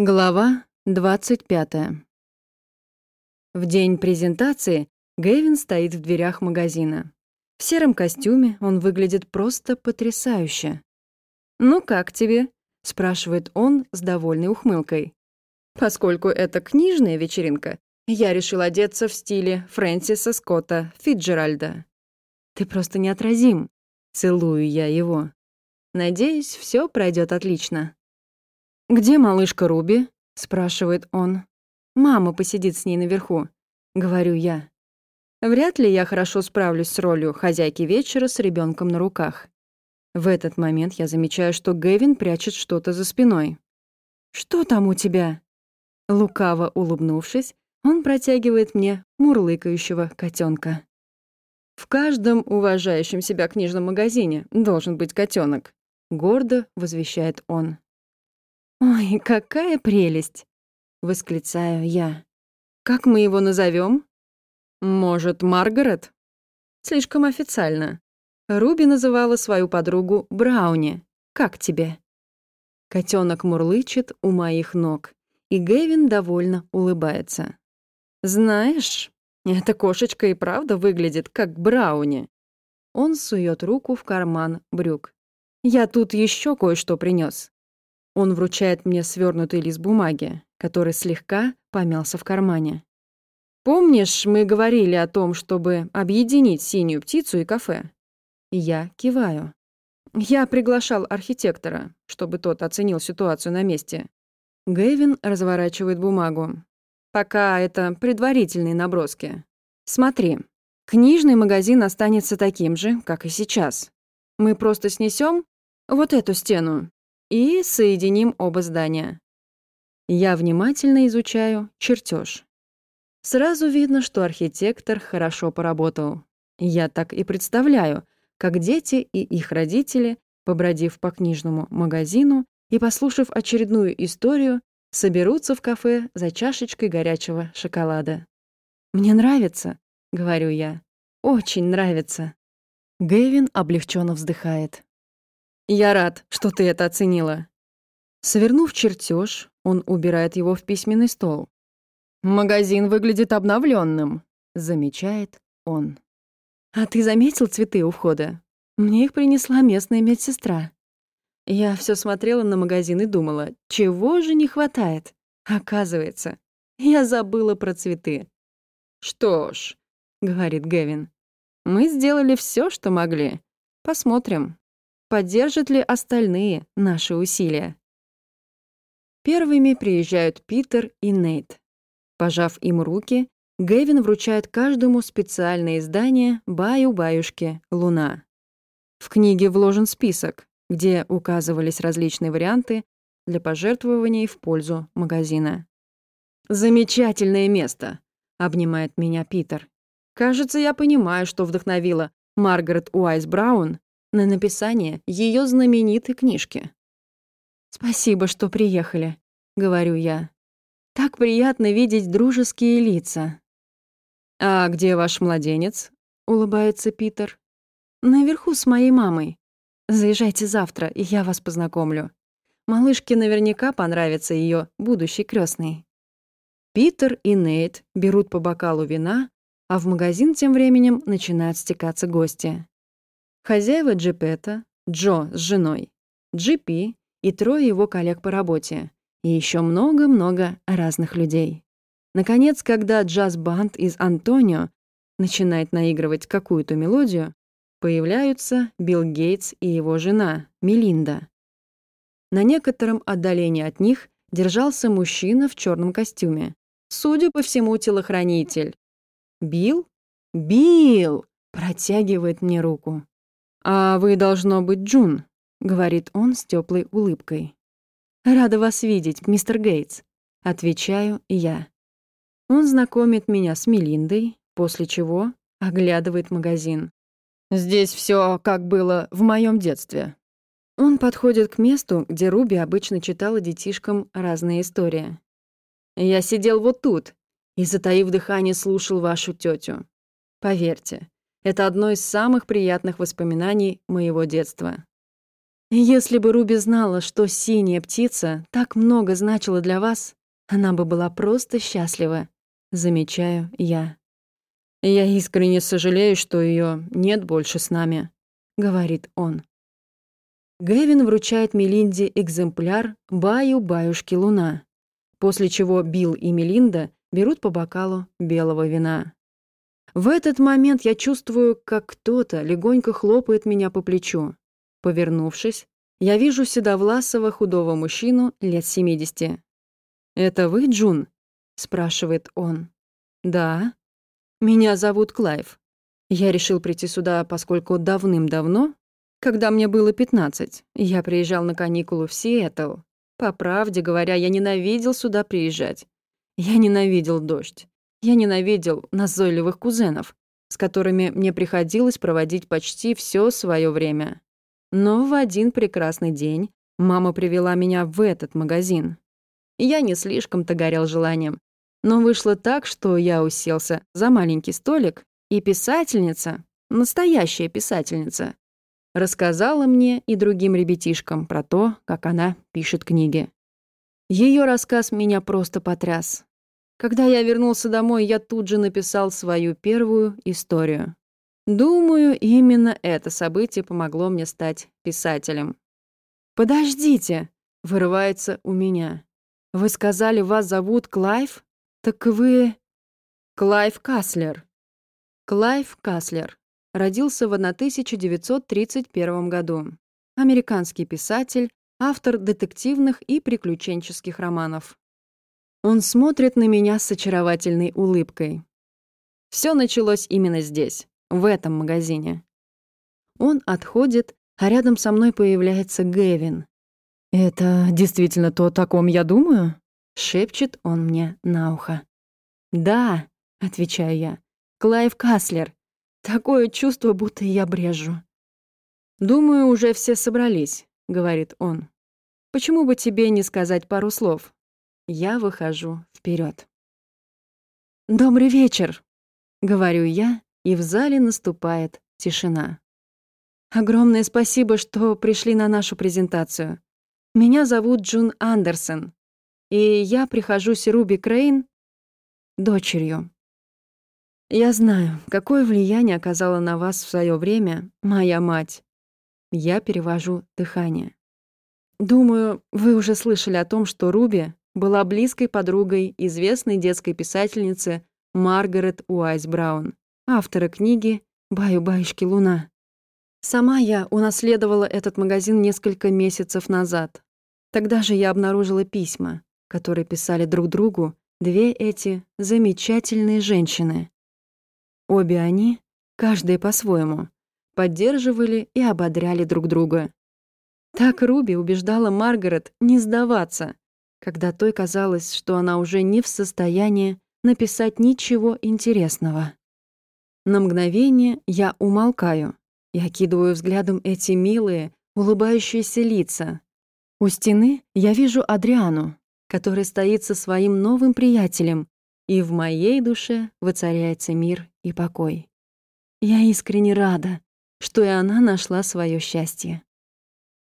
Глава 25. В день презентации Гэвин стоит в дверях магазина. В сером костюме он выглядит просто потрясающе. «Ну как тебе?» — спрашивает он с довольной ухмылкой. «Поскольку это книжная вечеринка, я решил одеться в стиле Фрэнсиса Скотта Фитджеральда. Ты просто неотразим. Целую я его. Надеюсь, все пройдет отлично. «Где малышка Руби?» — спрашивает он. «Мама посидит с ней наверху», — говорю я. Вряд ли я хорошо справлюсь с ролью хозяйки вечера с ребенком на руках. В этот момент я замечаю, что Гэвин прячет что-то за спиной. «Что там у тебя?» Лукаво улыбнувшись, он протягивает мне мурлыкающего котенка. В каждом уважающем себя книжном магазине должен быть котенок, гордо возвещает он. «Ой, какая прелесть!» — восклицаю я. «Как мы его назовем? «Может, Маргарет?» «Слишком официально. Руби называла свою подругу Брауни. Как тебе?» Котенок мурлычет у моих ног, и Гэвин довольно улыбается. «Знаешь, эта кошечка и правда выглядит как Брауни». Он сует руку в карман брюк. «Я тут еще кое-что принес. Он вручает мне свернутый лист бумаги, который слегка помялся в кармане. «Помнишь, мы говорили о том, чтобы объединить синюю птицу и кафе?» Я киваю. Я приглашал архитектора, чтобы тот оценил ситуацию на месте. Гэвин разворачивает бумагу. Пока это предварительные наброски. Смотри, книжный магазин останется таким же, как и сейчас. Мы просто снесем вот эту стену и соединим оба здания. Я внимательно изучаю чертеж. Сразу видно, что архитектор хорошо поработал. Я так и представляю, как дети и их родители, побродив по книжному магазину и послушав очередную историю, соберутся в кафе за чашечкой горячего шоколада. «Мне нравится», — говорю я. «Очень нравится». Гэвин облегченно вздыхает. Я рад, что ты это оценила. Свернув чертеж, он убирает его в письменный стол. Магазин выглядит обновленным, замечает он. А ты заметил цветы у входа? Мне их принесла местная медсестра. Я все смотрела на магазин и думала, чего же не хватает? Оказывается, я забыла про цветы. Что ж, говорит Гэвин, мы сделали все, что могли. Посмотрим, Поддержат ли остальные наши усилия? Первыми приезжают Питер и Нейт. Пожав им руки, Гэвин вручает каждому специальное издание «Баю-баюшки. Луна». В книге вложен список, где указывались различные варианты для пожертвований в пользу магазина. «Замечательное место», — обнимает меня Питер. «Кажется, я понимаю, что вдохновила Маргарет Уайс Браун на написание ее знаменитой книжки. «Спасибо, что приехали», — говорю я. «Так приятно видеть дружеские лица». «А где ваш младенец?» — улыбается Питер. «Наверху с моей мамой. Заезжайте завтра, и я вас познакомлю. Малышке наверняка понравится ее будущий крестный. Питер и Нейт берут по бокалу вина, а в магазин тем временем начинают стекаться гости. Хозяева Джипета, Джо с женой, Джипи и трое его коллег по работе, и еще много-много разных людей. Наконец, когда джаз-банд из Антонио начинает наигрывать какую-то мелодию, появляются Билл Гейтс и его жена, Мелинда. На некотором отдалении от них держался мужчина в черном костюме. Судя по всему, телохранитель. «Билл? Билл!» протягивает мне руку. «А вы, должно быть, Джун», — говорит он с теплой улыбкой. «Рада вас видеть, мистер Гейтс», — отвечаю я. Он знакомит меня с Мелиндой, после чего оглядывает магазин. «Здесь все как было в моем детстве». Он подходит к месту, где Руби обычно читала детишкам разные истории. «Я сидел вот тут и, затаив дыхание, слушал вашу тетю. Поверьте, это одно из самых приятных воспоминаний моего детства. Если бы Руби знала, что синяя птица так много значила для вас, она бы была просто счастлива, замечаю я. Я искренне сожалею, что ее нет больше с нами, говорит он. Гэвин вручает Мелинде экземпляр «Баю-баюшки луна», после чего Билл и Мелинда берут по бокалу белого вина. В этот момент я чувствую, как кто-то легонько хлопает меня по плечу. Повернувшись, я вижу седовласого худого мужчину лет 70. «Это вы, Джун?» — спрашивает он. «Да. Меня зовут Клайв. Я решил прийти сюда, поскольку давным-давно, когда мне было 15, я приезжал на каникулы в Сиэтл. По правде говоря, я ненавидел сюда приезжать. Я ненавидел дождь. Я ненавидел назойливых кузенов, с которыми мне приходилось проводить почти все свое время. Но в один прекрасный день мама привела меня в этот магазин. Я не слишком-то горел желанием, но вышло так, что я уселся за маленький столик, и писательница, настоящая писательница, рассказала мне и другим ребятишкам про то, как она пишет книги. Ее рассказ меня просто потряс. Когда я вернулся домой, я тут же написал свою первую историю. Думаю, именно это событие помогло мне стать писателем. «Подождите!» — вырывается у меня. «Вы сказали, вас зовут Клайв? Так вы...» Клайв Каслер. Клайв Каслер. Родился в 1931 году. Американский писатель, автор детективных и приключенческих романов. Он смотрит на меня с очаровательной улыбкой. Все началось именно здесь, в этом магазине. Он отходит, а рядом со мной появляется Гэвин. «Это действительно то, о ком я думаю?» — шепчет он мне на ухо. «Да», — отвечаю я, — «Клайв Каслер. Такое чувство, будто я брежу». «Думаю, уже все собрались», — говорит он. «Почему бы тебе не сказать пару слов?» Я выхожу вперед. «Добрый вечер!» — говорю я, и в зале наступает тишина. «Огромное спасибо, что пришли на нашу презентацию. Меня зовут Джун Андерсон, и я прихожусь Руби Крейн дочерью. Я знаю, какое влияние оказала на вас в свое время моя мать. Я перевожу дыхание. Думаю, вы уже слышали о том, что Руби была близкой подругой известной детской писательницы Маргарет Уайс Браун, автора книги «Баю-баюшки луна». Сама я унаследовала этот магазин несколько месяцев назад. Тогда же я обнаружила письма, которые писали друг другу две эти замечательные женщины. Обе они, каждая по-своему, поддерживали и ободряли друг друга. Так Руби убеждала Маргарет не сдаваться, когда той казалось, что она уже не в состоянии написать ничего интересного. На мгновение я умолкаю и окидываю взглядом эти милые, улыбающиеся лица. У стены я вижу Адриану, который стоит со своим новым приятелем, и в моей душе воцаряется мир и покой. Я искренне рада, что и она нашла свое счастье.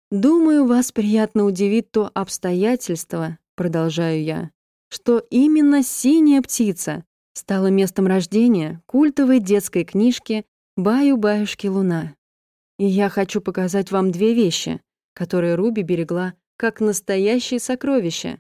«Думаю, вас приятно удивит то обстоятельство, — продолжаю я, — что именно «Синяя птица» стала местом рождения культовой детской книжки «Баю-баюшки луна». И я хочу показать вам две вещи, которые Руби берегла как настоящие сокровища.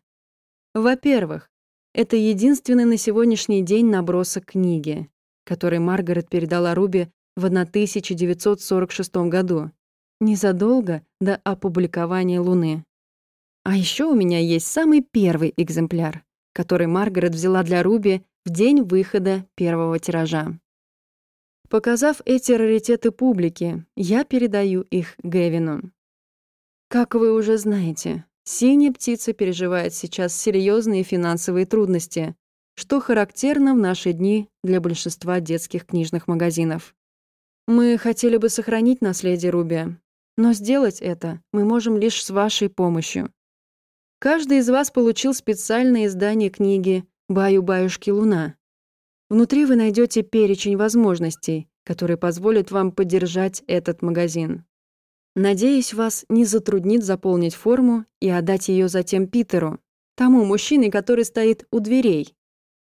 Во-первых, это единственный на сегодняшний день набросок книги, который Маргарет передала Руби в 1946 году незадолго до опубликования Луны. А еще у меня есть самый первый экземпляр, который Маргарет взяла для Руби в день выхода первого тиража. Показав эти раритеты публике, я передаю их Гевину. Как вы уже знаете, «Синяя птица» переживает сейчас серьезные финансовые трудности, что характерно в наши дни для большинства детских книжных магазинов. Мы хотели бы сохранить наследие Руби, но сделать это мы можем лишь с вашей помощью. Каждый из вас получил специальное издание книги «Баю-баюшки луна». Внутри вы найдете перечень возможностей, которые позволят вам поддержать этот магазин. Надеюсь, вас не затруднит заполнить форму и отдать ее затем Питеру, тому мужчине, который стоит у дверей.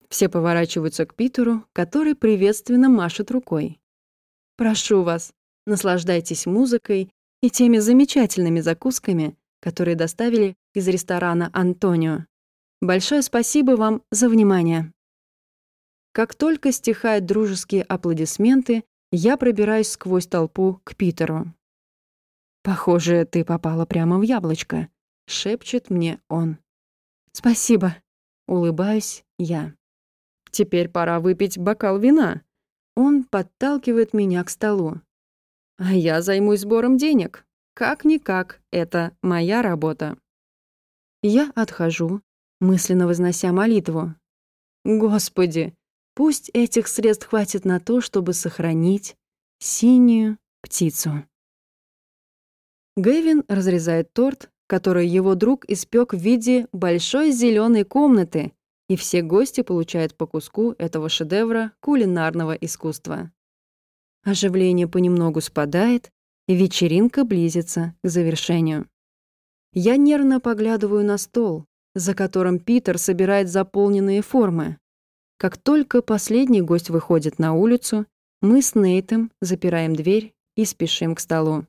Все поворачиваются к Питеру, который приветственно машет рукой. Прошу вас, наслаждайтесь музыкой и теми замечательными закусками, которые доставили из ресторана «Антонио». Большое спасибо вам за внимание. Как только стихают дружеские аплодисменты, я пробираюсь сквозь толпу к Питеру. «Похоже, ты попала прямо в яблочко», — шепчет мне он. «Спасибо», — улыбаюсь я. «Теперь пора выпить бокал вина». Он подталкивает меня к столу. А я займусь сбором денег. Как-никак, это моя работа. Я отхожу, мысленно вознося молитву. Господи, пусть этих средств хватит на то, чтобы сохранить синюю птицу. Гэвин разрезает торт, который его друг испек в виде большой зеленой комнаты, и все гости получают по куску этого шедевра кулинарного искусства. Оживление понемногу спадает, и вечеринка близится к завершению. Я нервно поглядываю на стол, за которым Питер собирает заполненные формы. Как только последний гость выходит на улицу, мы с Нейтом запираем дверь и спешим к столу.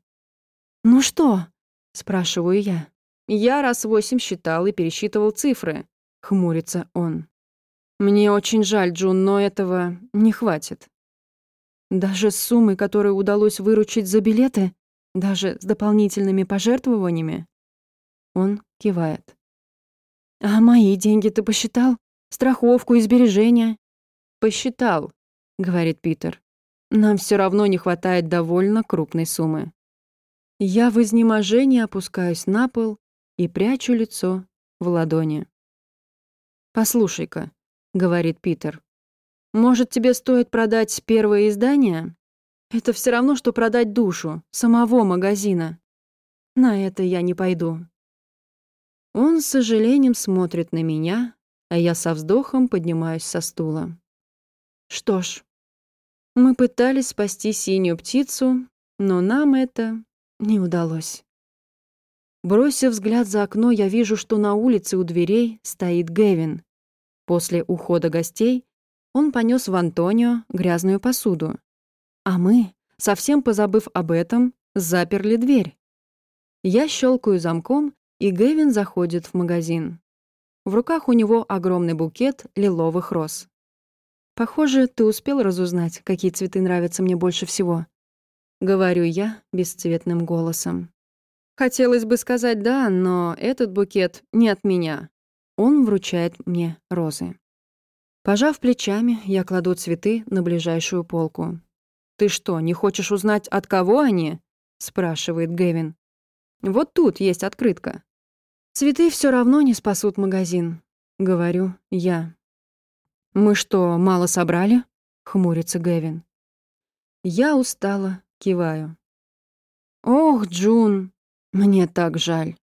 «Ну что?» — спрашиваю я. «Я раз восемь считал и пересчитывал цифры», — хмурится он. «Мне очень жаль, Джун, но этого не хватит». «Даже с суммой, которую удалось выручить за билеты? Даже с дополнительными пожертвованиями?» Он кивает. «А мои деньги ты посчитал? Страховку и сбережения?» «Посчитал», — говорит Питер. «Нам все равно не хватает довольно крупной суммы». Я в изнеможении опускаюсь на пол и прячу лицо в ладони. «Послушай-ка», — говорит Питер, «может, тебе стоит продать первое издание? Это все равно, что продать душу самого магазина. На это я не пойду». Он с сожалением смотрит на меня, а я со вздохом поднимаюсь со стула. Что ж, мы пытались спасти синюю птицу, но нам это не удалось. Бросив взгляд за окно, я вижу, что на улице у дверей стоит Гэвин. После ухода гостей он понес в Антонио грязную посуду. А мы, совсем позабыв об этом, заперли дверь. Я щелкаю замком и Гэвин заходит в магазин. В руках у него огромный букет лиловых роз. «Похоже, ты успел разузнать, какие цветы нравятся мне больше всего», — говорю я бесцветным голосом. Хотелось бы сказать «да», но этот букет не от меня. Он вручает мне розы. Пожав плечами, я кладу цветы на ближайшую полку. «Ты что, не хочешь узнать, от кого они?» — спрашивает Гэвин. «Вот тут есть открытка». «Цветы все равно не спасут магазин», — говорю я. «Мы что, мало собрали?» — хмурится Гэвин. Я устала, киваю. «Ох, Джун, мне так жаль».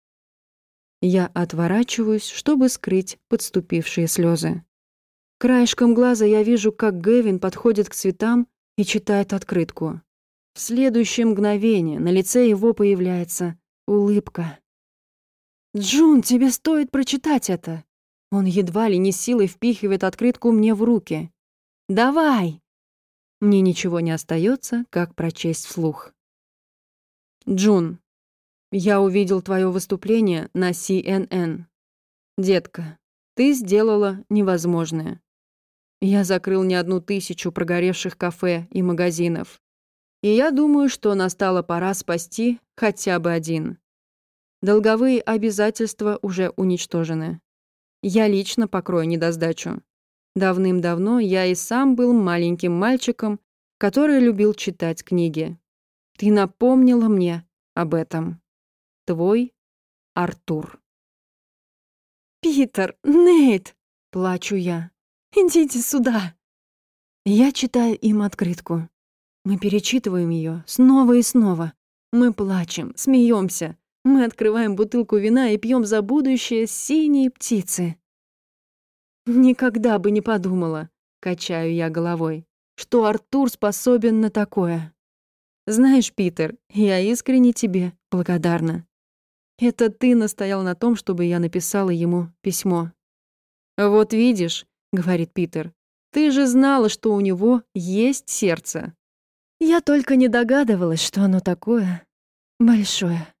Я отворачиваюсь, чтобы скрыть подступившие слезы. Краешком глаза я вижу, как Гэвин подходит к цветам и читает открытку. В следующее мгновение на лице его появляется улыбка. «Джун, тебе стоит прочитать это!» Он едва ли не силой впихивает открытку мне в руки. «Давай!» Мне ничего не остается, как прочесть вслух. «Джун, я увидел твое выступление на CNN. Детка, ты сделала невозможное. Я закрыл не одну тысячу прогоревших кафе и магазинов. И я думаю, что настала пора спасти хотя бы один. Долговые обязательства уже уничтожены. Я лично покрою недосдачу. Давным-давно я и сам был маленьким мальчиком, который любил читать книги. Ты напомнила мне об этом. Твой Артур. «Питер! Нейт!» — плачу я. «Идите сюда!» Я читаю им открытку. Мы перечитываем ее снова и снова. Мы плачем, смеемся, мы открываем бутылку вина и пьем за будущее синие птицы. Никогда бы не подумала, качаю я головой, что Артур способен на такое. Знаешь, Питер, я искренне тебе благодарна. Это ты настоял на том, чтобы я написала ему письмо. «Вот видишь», — говорит Питер, «ты же знала, что у него есть сердце». Я только не догадывалась, что оно такое большое.